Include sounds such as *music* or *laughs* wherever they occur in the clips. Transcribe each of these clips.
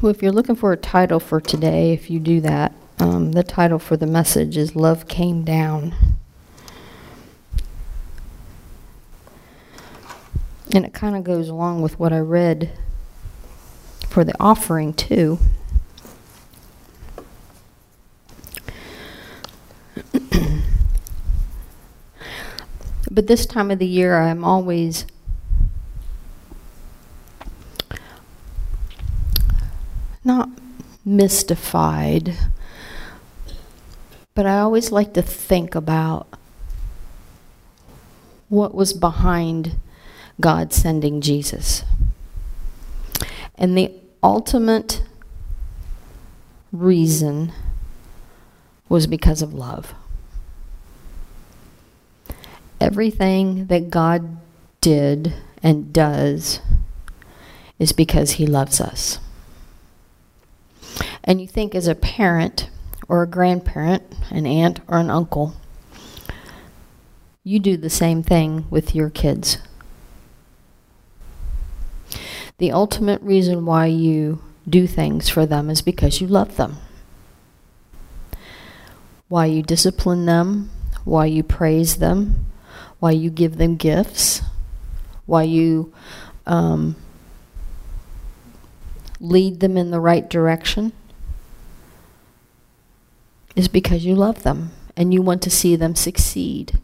Well, if you're looking for a title for today, if you do that, um, the title for the message is Love Came Down. And it kind of goes along with what I read for the offering, too. *clears throat* but this time of the year, I'm always not mystified, but I always like to think about what was behind God sending Jesus. And the ultimate reason was because of love. Everything that God did and does is because he loves us. And you think as a parent or a grandparent, an aunt or an uncle, you do the same thing with your kids. The ultimate reason why you do things for them is because you love them. Why you discipline them, why you praise them, why you give them gifts, why you um, lead them in the right direction is because you love them and you want to see them succeed.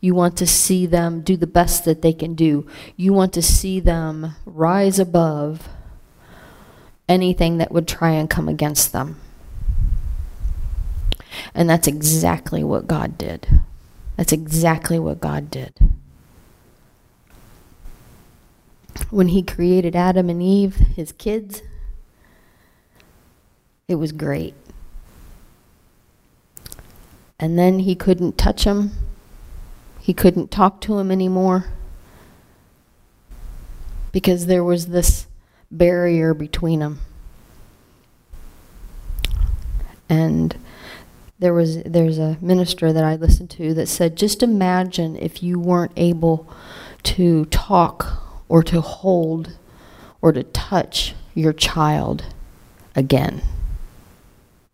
You want to see them do the best that they can do. You want to see them rise above anything that would try and come against them. And that's exactly what God did. That's exactly what God did. When he created Adam and Eve, his kids, it was great. And then he couldn't touch him. He couldn't talk to him anymore. Because there was this barrier between them. And there was there's a minister that I listened to that said, just imagine if you weren't able to talk or to hold or to touch your child again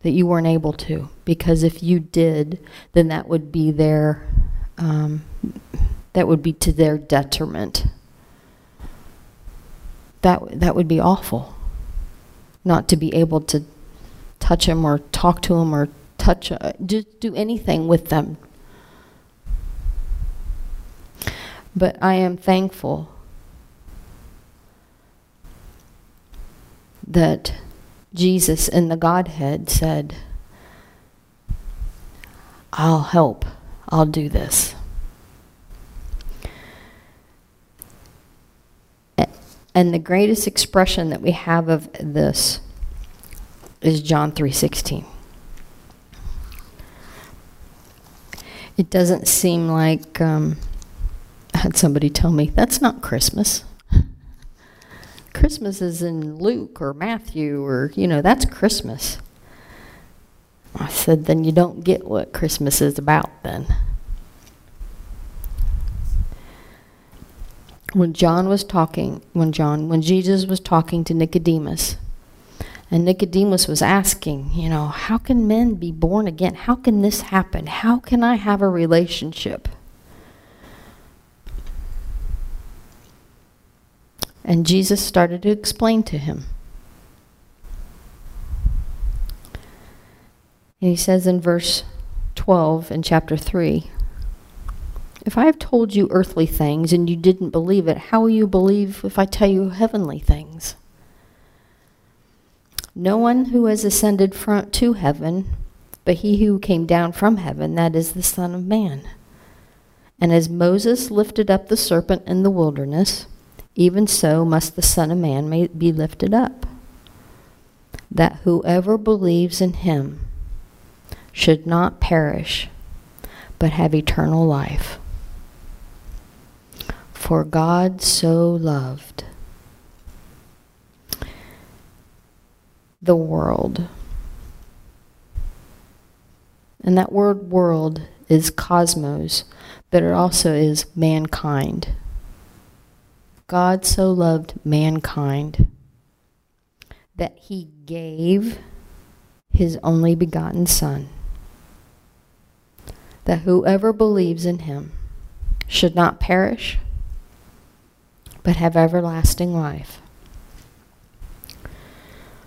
that you weren't able to. Because if you did, then that would be their, um, that would be to their detriment. That, that would be awful. Not to be able to touch them or talk to them or touch, uh, just do anything with them. But I am thankful that Jesus in the Godhead said, I'll help. I'll do this. And the greatest expression that we have of this is John 3.16. It doesn't seem like, um, I had somebody tell me, that's not Christmas. *laughs* Christmas is in Luke or Matthew or, you know, that's Christmas. I said, then you don't get what Christmas is about then. When John was talking, when John, when Jesus was talking to Nicodemus, and Nicodemus was asking, you know, how can men be born again? How can this happen? How can I have a relationship? And Jesus started to explain to him. And he says in verse 12 in chapter 3, If I have told you earthly things and you didn't believe it, how will you believe if I tell you heavenly things? No one who has ascended from, to heaven, but he who came down from heaven, that is the Son of Man. And as Moses lifted up the serpent in the wilderness, even so must the Son of Man be lifted up, that whoever believes in him should not perish, but have eternal life. For God so loved the world. And that word world is cosmos, but it also is mankind. God so loved mankind that he gave his only begotten Son, that whoever believes in him should not perish, but have everlasting life.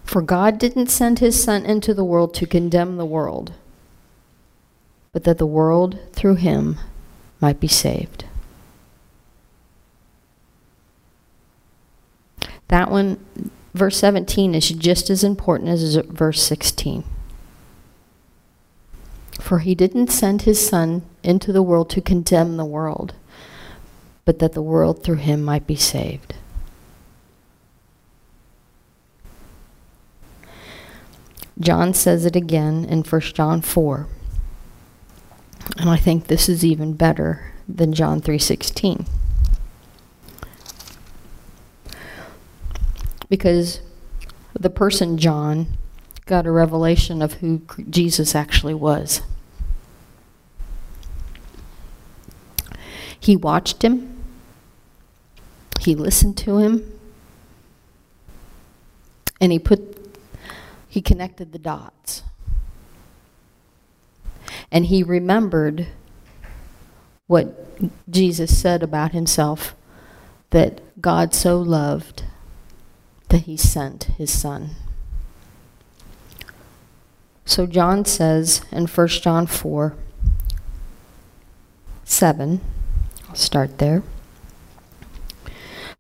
For God didn't send his Son into the world to condemn the world, but that the world through him might be saved. That one, verse 17, is just as important as verse 16. For he didn't send his Son into the world to condemn the world, but that the world through him might be saved. John says it again in 1 John 4. And I think this is even better than John 3:16. Because the person John got a revelation of who Jesus actually was. He watched him. He listened to him. And he put he connected the dots. And he remembered what Jesus said about himself that God so loved that he sent his son. So John says in 1 John 4 7, I'll start there.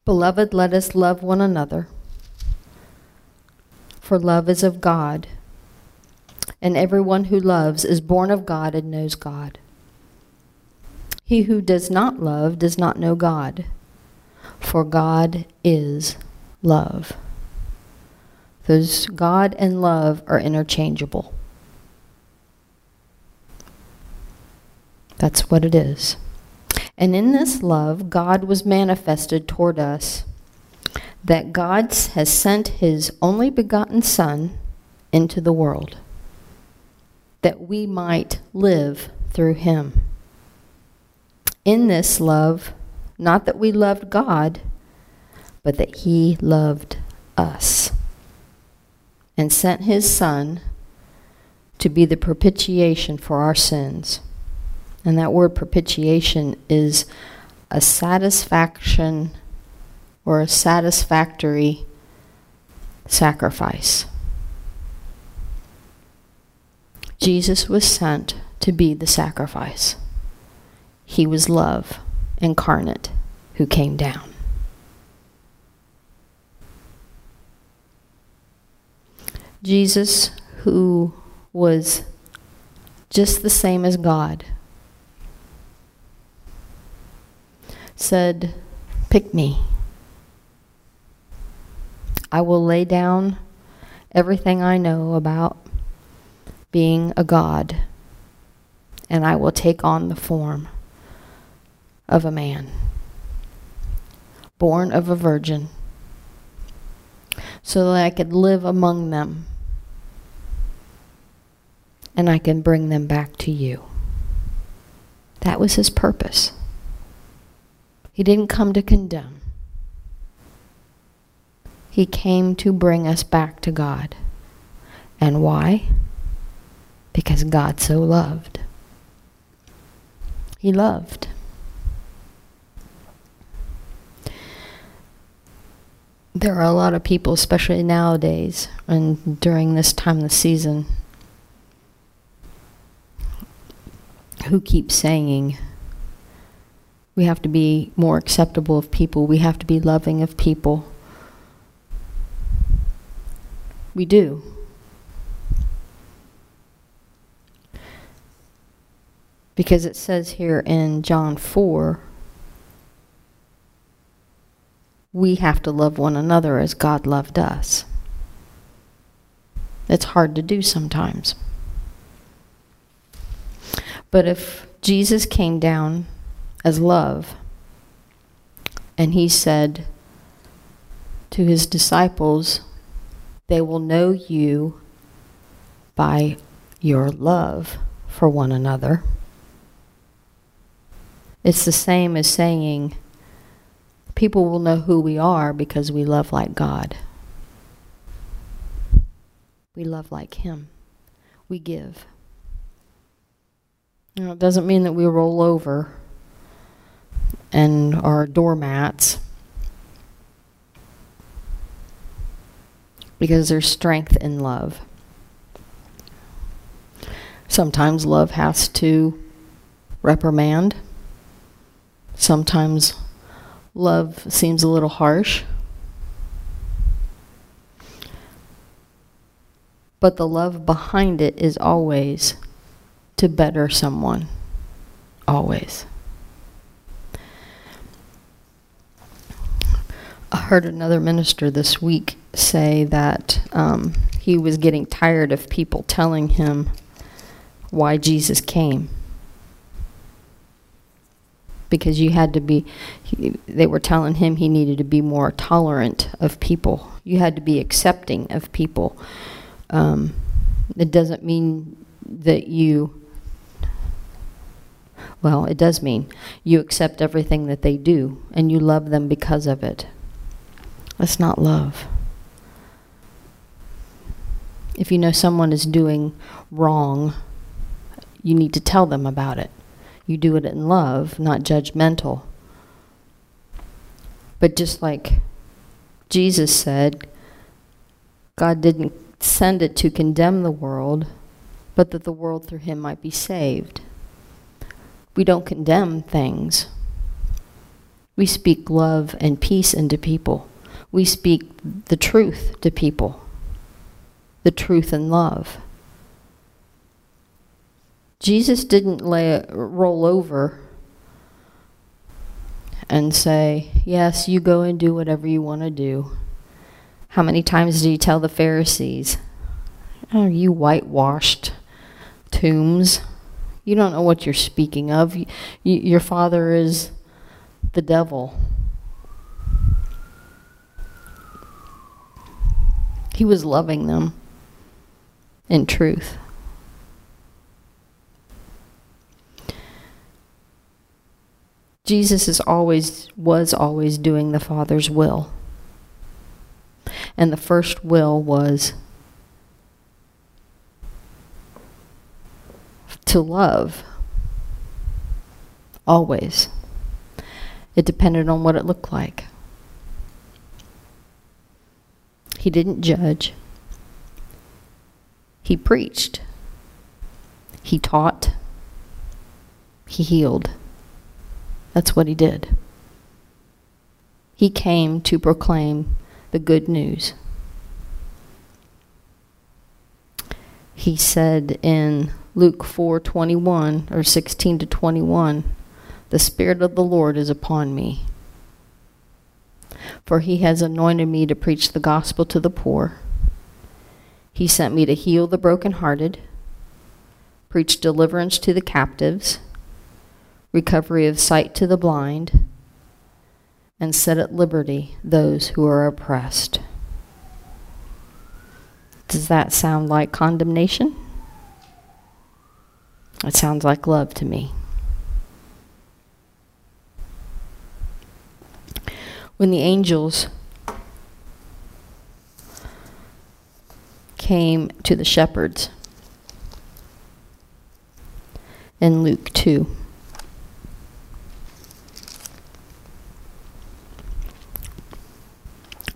Beloved, let us love one another, for love is of God, and everyone who loves is born of God and knows God. He who does not love does not know God, for God is love. Those God and love are interchangeable. That's what it is. And in this love, God was manifested toward us, that God has sent his only begotten Son into the world, that we might live through him. In this love, not that we loved God, but that he loved us and sent his Son to be the propitiation for our sins. And that word propitiation is a satisfaction or a satisfactory sacrifice. Jesus was sent to be the sacrifice. He was love incarnate who came down. Jesus, who was just the same as God, said, Pick me. I will lay down everything I know about being a God, and I will take on the form of a man, born of a virgin, so that I could live among them and I can bring them back to you. That was his purpose. He didn't come to condemn. He came to bring us back to God. And why? Because God so loved. He loved. There are a lot of people, especially nowadays and during this time of the season, who keep saying we have to be more acceptable of people, we have to be loving of people. We do. Because it says here in John 4, we have to love one another as God loved us. It's hard to do sometimes. But if Jesus came down as love and he said to his disciples, they will know you by your love for one another. It's the same as saying, people will know who we are because we love like God. We love like him. We give. Now, it doesn't mean that we roll over and our doormats. Because there's strength in love. Sometimes love has to reprimand. Sometimes love seems a little harsh. But the love behind it is always to better someone. Always. I heard another minister this week say that um, he was getting tired of people telling him why Jesus came. Because you had to be, he, they were telling him he needed to be more tolerant of people. You had to be accepting of people. Um, it doesn't mean that you, well, it does mean you accept everything that they do and you love them because of it. That's not love. If you know someone is doing wrong, you need to tell them about it. You do it in love, not judgmental. But just like Jesus said, God didn't send it to condemn the world, but that the world through him might be saved. We don't condemn things. We speak love and peace into people. We speak the truth to people. The truth and love. Jesus didn't lay roll over and say, yes, you go and do whatever you want to do. How many times did he tell the Pharisees, oh, you whitewashed tombs, you don't know what you're speaking of. You, you, your father is the devil. He was loving them in truth. Jesus is always was always doing the Father's will. And the first will was to love. Always. It depended on what it looked like. He didn't judge. He preached. He taught. He healed. That's what he did. He came to proclaim the good news. He said in Luke 4:21 or 16 to 21, "The spirit of the Lord is upon me, for he has anointed me to preach the gospel to the poor. He sent me to heal the brokenhearted, preach deliverance to the captives, recovery of sight to the blind, and set at liberty those who are oppressed. Does that sound like condemnation? It sounds like love to me. When the angels came to the shepherds in Luke 2.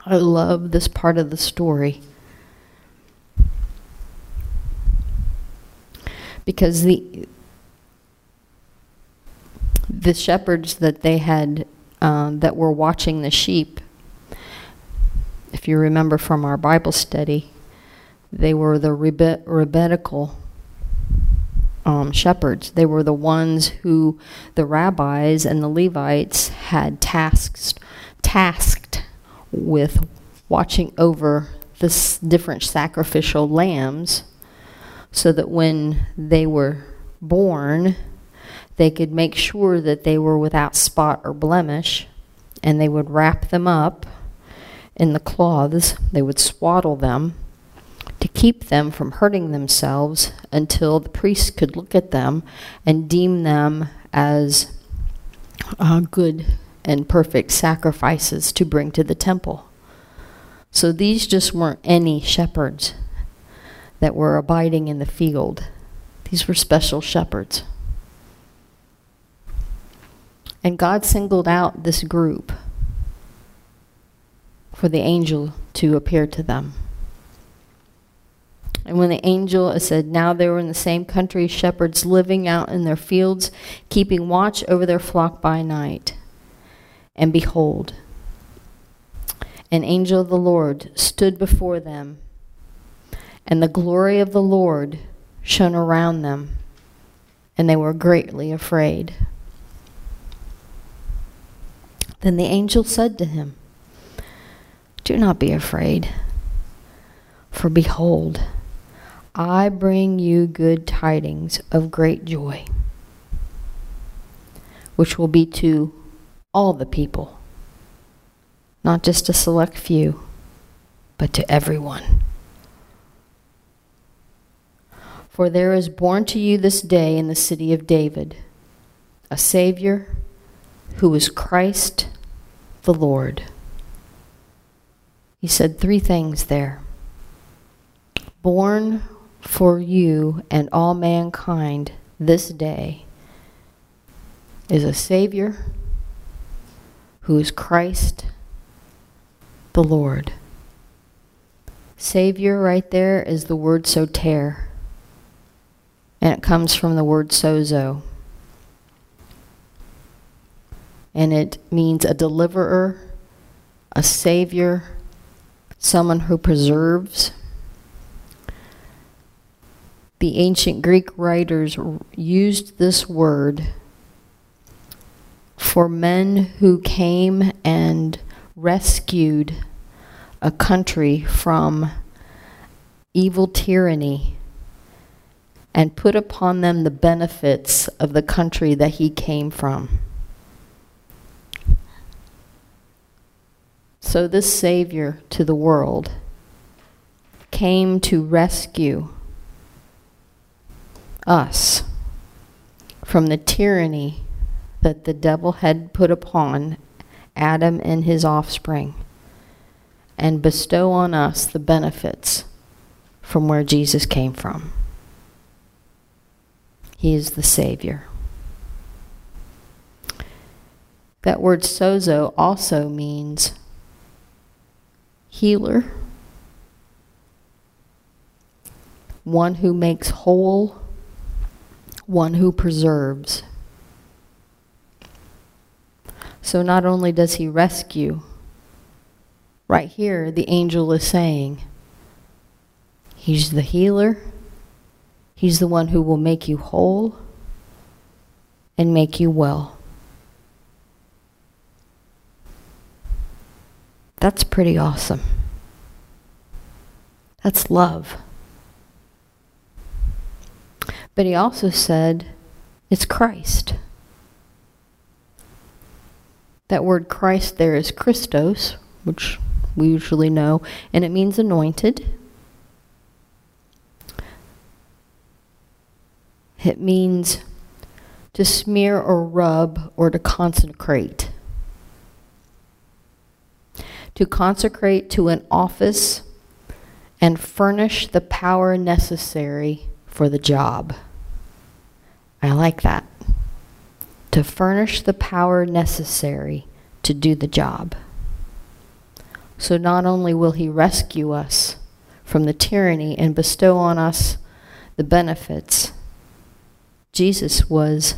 I love this part of the story. Because the the shepherds that they had uh, that were watching the sheep, if you remember from our Bible study, they were the rabbinical um, shepherds. They were the ones who the rabbis and the Levites had tasked, tasked with watching over the different sacrificial lambs so that when they were born, they could make sure that they were without spot or blemish, and they would wrap them up in the cloths. They would swaddle them to keep them from hurting themselves until the priest could look at them and deem them as uh, good and perfect sacrifices to bring to the temple. So these just weren't any shepherds. that were abiding in the field. These were special shepherds. And God singled out this group for the angel to appear to them. And when the angel said, Now they were in the same country, shepherds living out in their fields, keeping watch over their flock by night. And behold, an angel of the Lord stood before them, and the glory of the Lord shone around them, and they were greatly afraid. Then the angel said to him, Do not be afraid, for behold, I bring you good tidings of great joy, which will be to all the people, not just a select few, but to everyone. For there is born to you this day in the city of David a Savior who is Christ the Lord. He said three things there. Born for you and all mankind this day is a Savior who is Christ the Lord. Savior right there is the word soter, and it comes from the word sozo. And it means a deliverer, a savior, someone who preserves. The ancient Greek writers used this word for men who came and rescued a country from evil tyranny and put upon them the benefits of the country that he came from. So this Savior to the world came to rescue us from the tyranny that the devil had put upon Adam and his offspring and bestow on us the benefits from where Jesus came from. He is the Savior. That word sozo also means healer, one who makes whole, one who preserves. So not only does he rescue, right here the angel is saying, he's the healer, he's the one who will make you whole and make you well. That's pretty awesome. That's love. But he also said, it's Christ. That word Christ there is Christos, which we usually know, and it means anointed. It means to smear or rub or to consecrate to consecrate to an office and furnish the power necessary for the job. I like that. To furnish the power necessary to do the job. So not only will he rescue us from the tyranny and bestow on us the benefits, Jesus was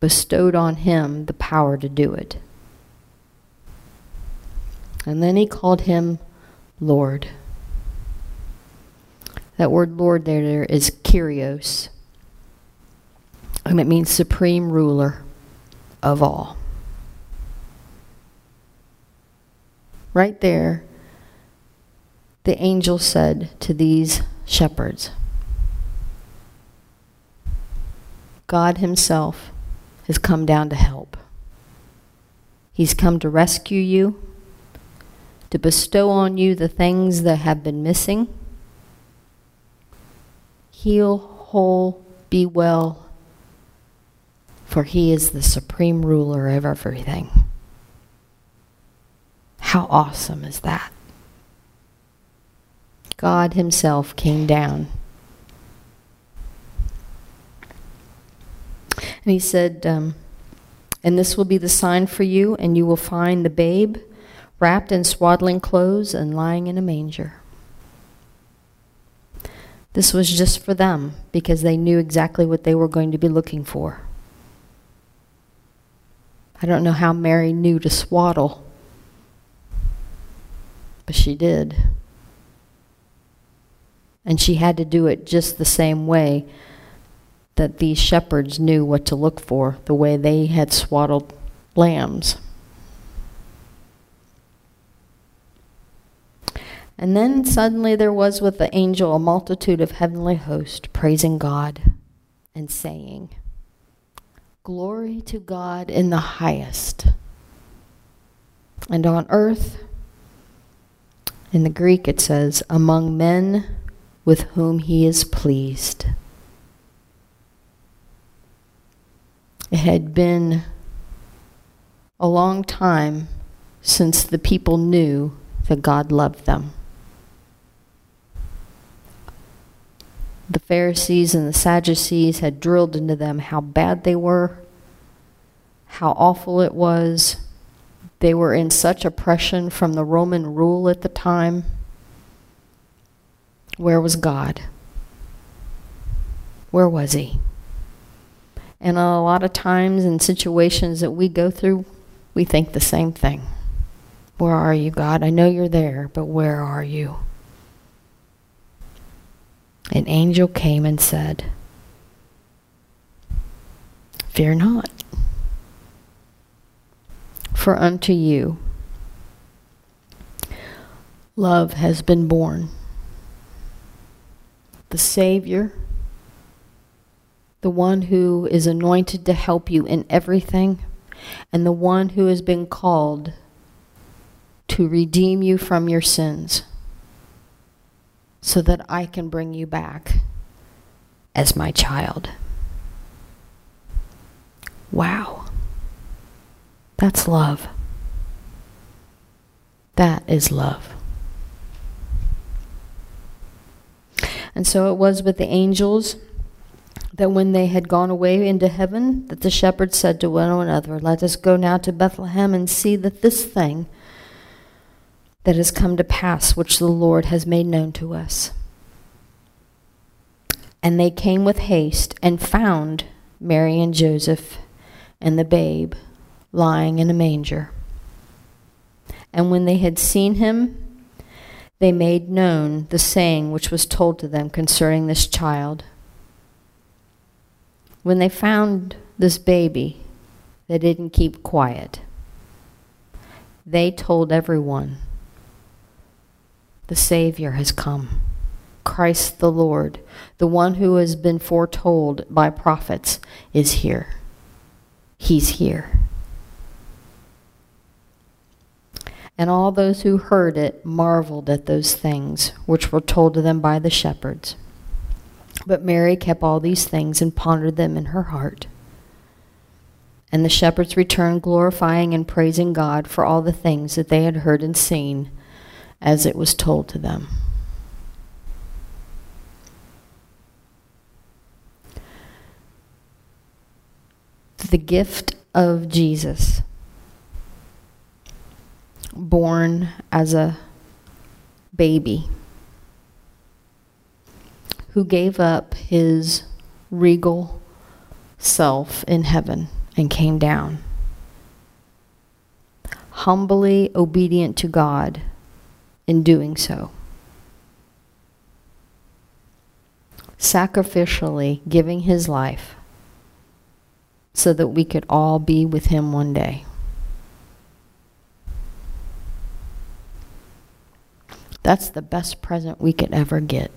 bestowed on him the power to do it. And then he called him Lord. That word Lord there, there is Kyrios. And it means supreme ruler of all. Right there, the angel said to these shepherds, God himself has come down to help. He's come to rescue you to bestow on you the things that have been missing. Heal, whole, be well, for he is the supreme ruler of everything. How awesome is that? God Himself came down. And He said, um, And this will be the sign for you, and you will find the babe wrapped in swaddling clothes and lying in a manger. This was just for them because they knew exactly what they were going to be looking for. I don't know how Mary knew to swaddle, but she did. And she had to do it just the same way that these shepherds knew what to look for, the way they had swaddled lambs. And then suddenly there was with the angel a multitude of heavenly hosts praising God and saying, Glory to God in the highest. And on earth, in the Greek it says, among men with whom he is pleased. It had been a long time since the people knew that God loved them. The Pharisees and the Sadducees had drilled into them how bad they were, how awful it was. They were in such oppression from the Roman rule at the time. Where was God? Where was he? And a lot of times in situations that we go through, we think the same thing. Where are you, God? I know you're there, but where are you? An angel came and said, Fear not, for unto you love has been born. The Savior, the one who is anointed to help you in everything, and the one who has been called to redeem you from your sins so that I can bring you back as my child. Wow. That's love. That is love. And so it was with the angels that when they had gone away into heaven, that the shepherds said to one another, Let us go now to Bethlehem and see that this thing that has come to pass, which the Lord has made known to us. And they came with haste and found Mary and Joseph and the babe lying in a manger. And when they had seen him, they made known the saying which was told to them concerning this child. When they found this baby, they didn't keep quiet. They told everyone the Savior has come. Christ the Lord, the one who has been foretold by prophets, is here. He's here. And all those who heard it marveled at those things which were told to them by the shepherds. But Mary kept all these things and pondered them in her heart. And the shepherds returned, glorifying and praising God for all the things that they had heard and seen as it was told to them. The gift of Jesus, born as a baby, who gave up his regal self in heaven and came down. Humbly obedient to God in doing so. Sacrificially giving his life so that we could all be with him one day. That's the best present we could ever get.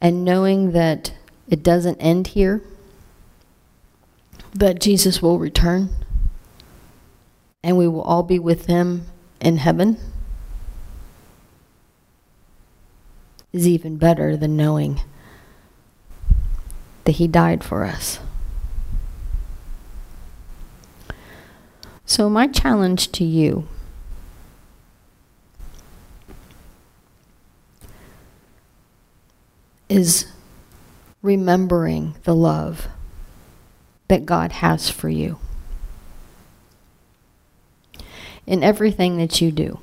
And knowing that it doesn't end here, that Jesus will return and we will all be with him in heaven is even better than knowing that he died for us. So my challenge to you is remembering the love that God has for you in everything that you do.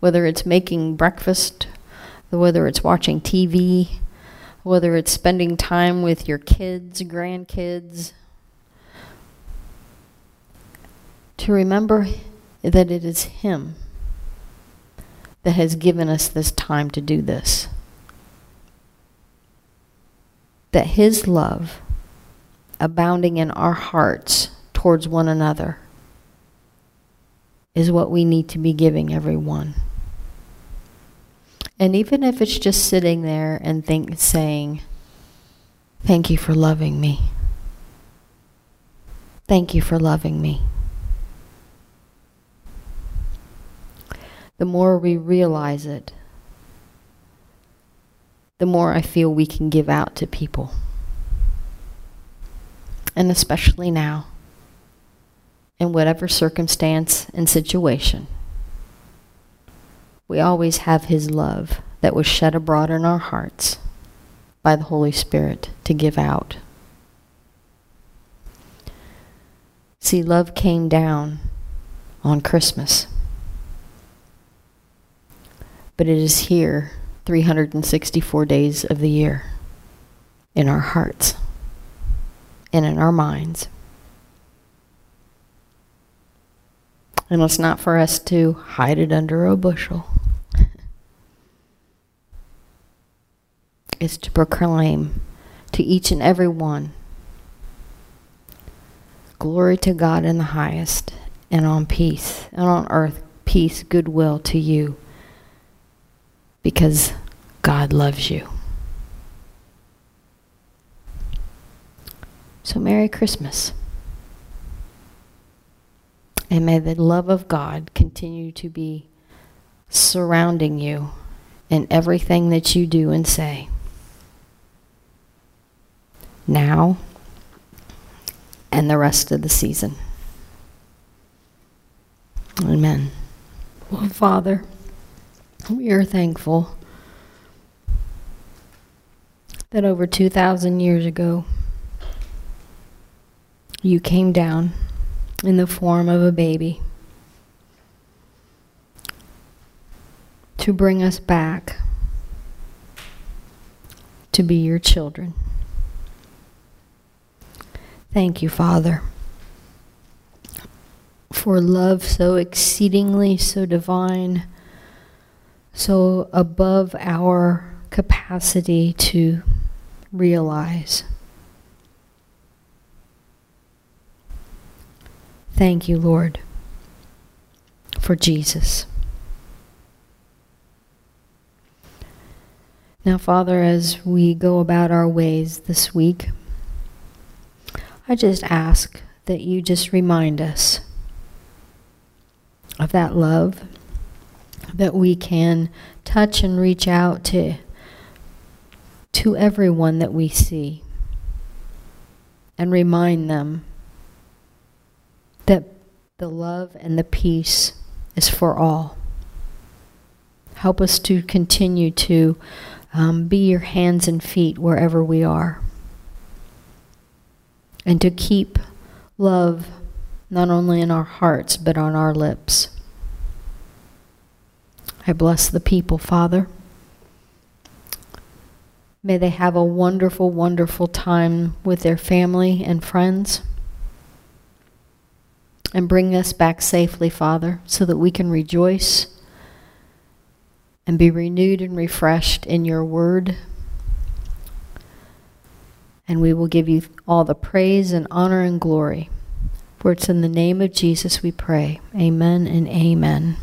Whether it's making breakfast, whether it's watching TV, whether it's spending time with your kids, grandkids, to remember that it is Him that has given us this time to do this. That His love, abounding in our hearts towards one another, is what we need to be giving everyone. And even if it's just sitting there and think, saying, Thank you for loving me. Thank you for loving me. The more we realize it, the more I feel we can give out to people. And especially now, in whatever circumstance and situation we always have His love that was shed abroad in our hearts by the Holy Spirit to give out. See, love came down on Christmas, but it is here 364 days of the year in our hearts and in our minds. And it's not for us to hide it under a bushel. It's to proclaim to each and every one glory to God in the highest, and on peace, and on earth, peace, goodwill to you, because God loves you. So, Merry Christmas. And may the love of God continue to be surrounding you in everything that you do and say now and the rest of the season. Amen. Well, Father, we are thankful that over 2,000 years ago, you came down in the form of a baby to bring us back to be your children. Thank you, Father, for love so exceedingly, so divine, so above our capacity to realize. Thank you, Lord, for Jesus. Now, Father, as we go about our ways this week, I just ask that you just remind us of that love, that we can touch and reach out to, to everyone that we see and remind them that the love and the peace is for all. Help us to continue to um, be your hands and feet wherever we are and to keep love not only in our hearts but on our lips. I bless the people, Father. May they have a wonderful, wonderful time with their family and friends. And bring us back safely, Father, so that we can rejoice and be renewed and refreshed in your word and we will give you all the praise and honor and glory. For it's in the name of Jesus we pray. Amen and amen.